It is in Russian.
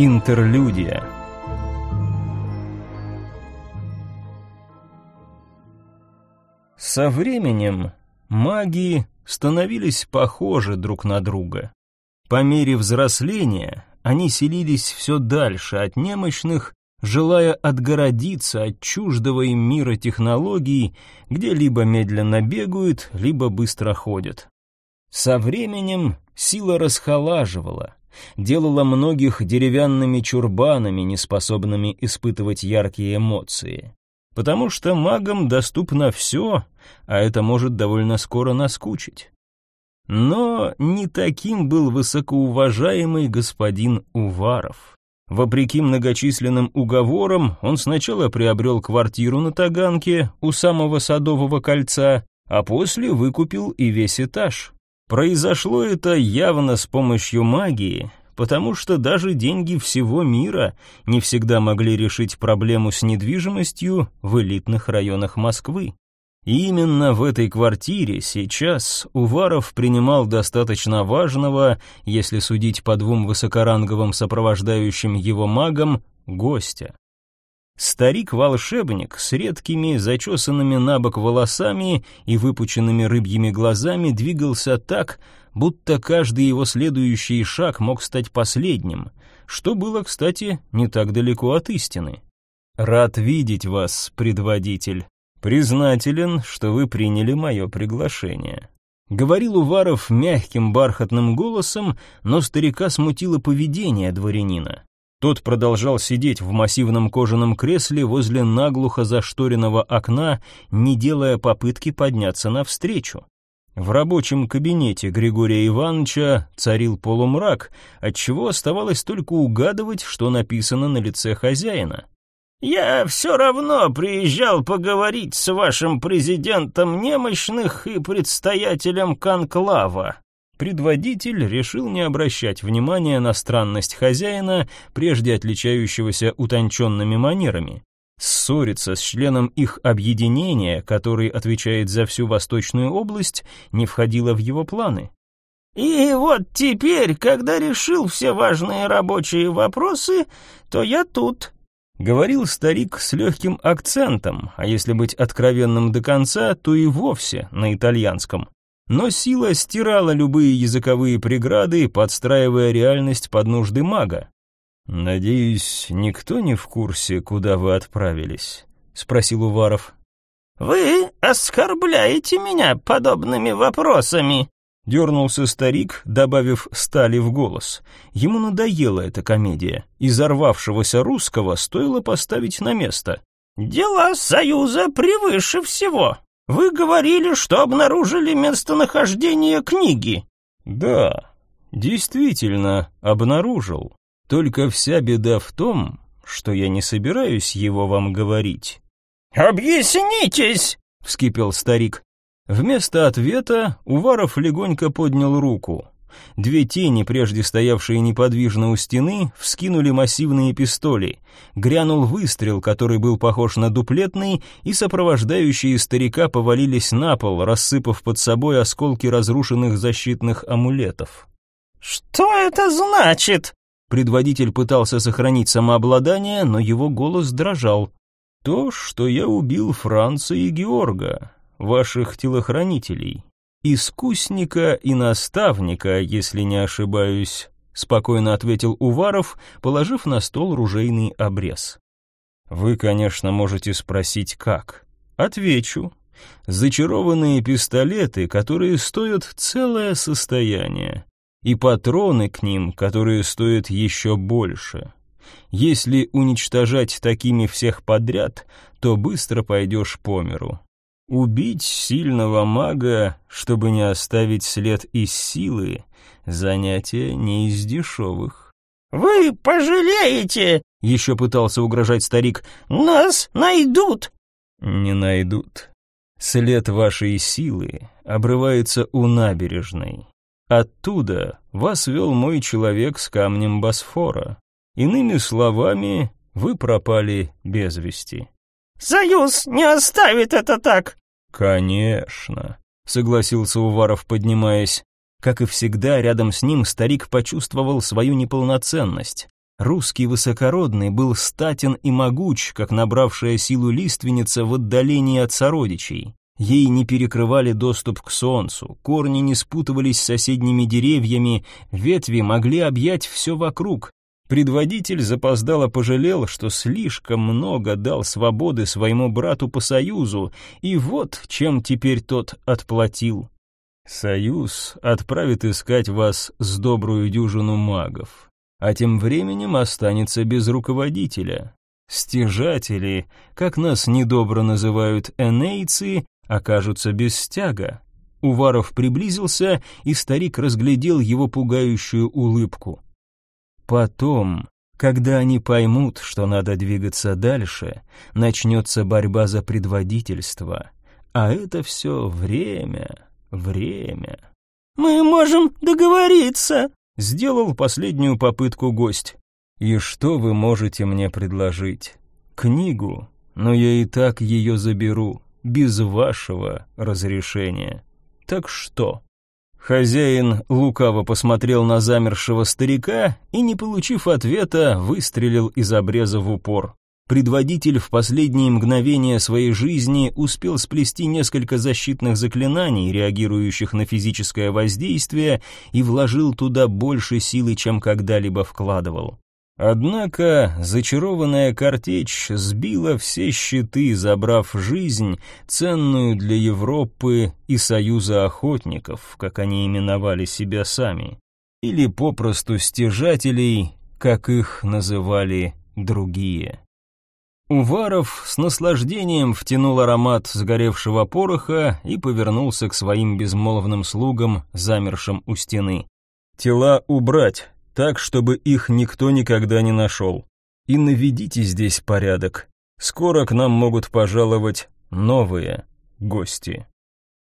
Интерлюдия Со временем маги становились похожи друг на друга. По мере взросления они селились все дальше от немощных, желая отгородиться от чуждого им мира технологий, где либо медленно бегают, либо быстро ходят. Со временем сила расхолаживала, делала многих деревянными чурбанами, неспособными испытывать яркие эмоции. Потому что магам доступно все, а это может довольно скоро наскучить. Но не таким был высокоуважаемый господин Уваров. Вопреки многочисленным уговорам, он сначала приобрел квартиру на Таганке у самого Садового кольца, а после выкупил и весь этаж. Произошло это явно с помощью магии, потому что даже деньги всего мира не всегда могли решить проблему с недвижимостью в элитных районах Москвы. И именно в этой квартире сейчас Уваров принимал достаточно важного, если судить по двум высокоранговым сопровождающим его магам, гостя. Старик-волшебник с редкими зачесанными на бок волосами и выпученными рыбьими глазами двигался так, будто каждый его следующий шаг мог стать последним, что было, кстати, не так далеко от истины. «Рад видеть вас, предводитель», «Признателен, что вы приняли мое приглашение». Говорил Уваров мягким бархатным голосом, но старика смутило поведение дворянина. Тот продолжал сидеть в массивном кожаном кресле возле наглухо зашторенного окна, не делая попытки подняться навстречу. В рабочем кабинете Григория Ивановича царил полумрак, отчего оставалось только угадывать, что написано на лице хозяина. Я все равно приезжал поговорить с вашим президентом немощных и предстоятелем конклава. Предводитель решил не обращать внимания на странность хозяина, прежде отличающегося утонченными манерами. Ссориться с членом их объединения, который отвечает за всю Восточную область, не входило в его планы. И вот теперь, когда решил все важные рабочие вопросы, то я тут, Говорил старик с легким акцентом, а если быть откровенным до конца, то и вовсе на итальянском. Но сила стирала любые языковые преграды, подстраивая реальность под нужды мага. «Надеюсь, никто не в курсе, куда вы отправились?» — спросил Уваров. «Вы оскорбляете меня подобными вопросами», Дернулся старик, добавив стали в голос. Ему надоела эта комедия. И взорвавшегося русского стоило поставить на место. «Дела Союза превыше всего. Вы говорили, что обнаружили местонахождение книги». «Да, действительно, обнаружил. Только вся беда в том, что я не собираюсь его вам говорить». «Объяснитесь!» — вскипел старик. Вместо ответа Уваров легонько поднял руку. Две тени, прежде стоявшие неподвижно у стены, вскинули массивные пистоли. Грянул выстрел, который был похож на дуплетный, и сопровождающие старика повалились на пол, рассыпав под собой осколки разрушенных защитных амулетов. «Что это значит?» Предводитель пытался сохранить самообладание, но его голос дрожал. «То, что я убил Франца и Георга ваших телохранителей. Искусника и наставника, если не ошибаюсь, спокойно ответил Уваров, положив на стол ружейный обрез. Вы, конечно, можете спросить как. Отвечу. Зачарованные пистолеты, которые стоят целое состояние, и патроны к ним, которые стоят еще больше. Если уничтожать такими всех подряд, то быстро пойдешь по миру. Убить сильного мага, чтобы не оставить след из силы, занятие не из дешевых. «Вы пожалеете!» — еще пытался угрожать старик. «Нас найдут!» «Не найдут. След вашей силы обрывается у набережной. Оттуда вас вел мой человек с камнем Босфора. Иными словами, вы пропали без вести». «Союз не оставит это так!» «Конечно», — согласился Уваров, поднимаясь. Как и всегда, рядом с ним старик почувствовал свою неполноценность. Русский высокородный был статен и могуч, как набравшая силу лиственница в отдалении от сородичей. Ей не перекрывали доступ к солнцу, корни не спутывались с соседними деревьями, ветви могли объять все вокруг. Предводитель запоздало пожалел, что слишком много дал свободы своему брату по союзу, и вот чем теперь тот отплатил. Союз отправит искать вас с добрую дюжину магов, а тем временем останется без руководителя. Стяжатели, как нас недобро называют энейцы, окажутся без стяга. Уваров приблизился, и старик разглядел его пугающую улыбку. Потом, когда они поймут, что надо двигаться дальше, начнется борьба за предводительство. А это все время, время. «Мы можем договориться», — сделал последнюю попытку гость. «И что вы можете мне предложить? Книгу, но я и так ее заберу без вашего разрешения. Так что? Хозяин лукаво посмотрел на замершего старика и, не получив ответа, выстрелил из обреза в упор. Предводитель в последние мгновения своей жизни успел сплести несколько защитных заклинаний, реагирующих на физическое воздействие, и вложил туда больше силы, чем когда-либо вкладывал. Однако зачарованная картечь сбила все щиты, забрав жизнь, ценную для Европы и Союза охотников, как они именовали себя сами, или попросту стяжателей, как их называли другие. Уваров с наслаждением втянул аромат сгоревшего пороха и повернулся к своим безмолвным слугам, замершим у стены. «Тела убрать!» Так, чтобы их никто никогда не нашел. И наведите здесь порядок. Скоро к нам могут пожаловать новые гости.